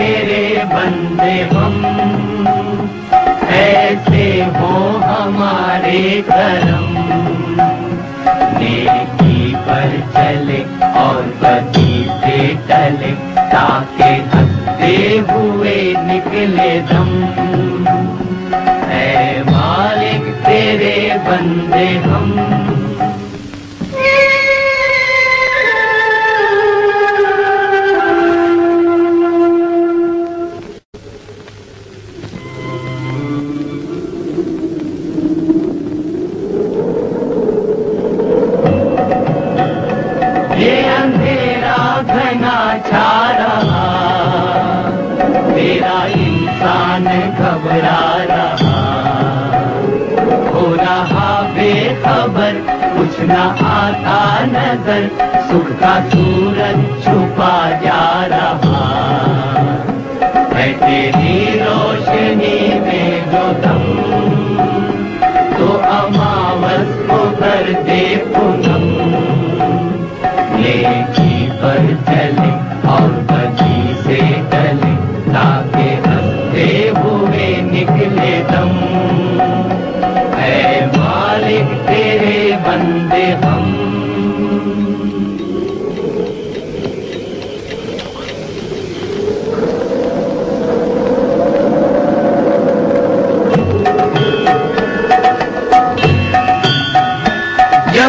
तेरे बंदे हम। ऐसे हो हमारे करम। नेकी पर चले और बदी से टले, ताके हँसते हुए निकले दम। ऐ मालिक, तेरे बंदे हम। घना छा रहा। तेरा इंसान घबरा रहा। हो रहा बेखबर, कुछ न आता नज़र। सुख का सूरज छुपा जा रहा। है तेरी रोशनी में जो दम तो अमावस को कर दे पूनम। नेकी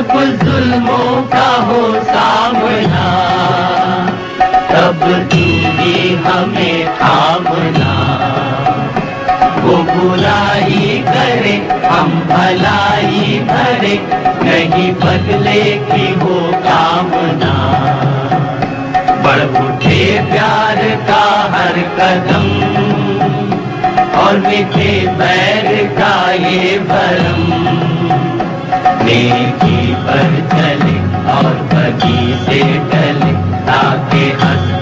जब जुल्मों का हो सामना, तब तू भी हमें थामना। वो बुराई करे, हम भलाई भरे, नहीं बदले की वो कामना। बढ़ उठे प्यार का हर कदम, और मिटे बैर का ये भरम। नेकी पर चले और बगी से टले ताके हुए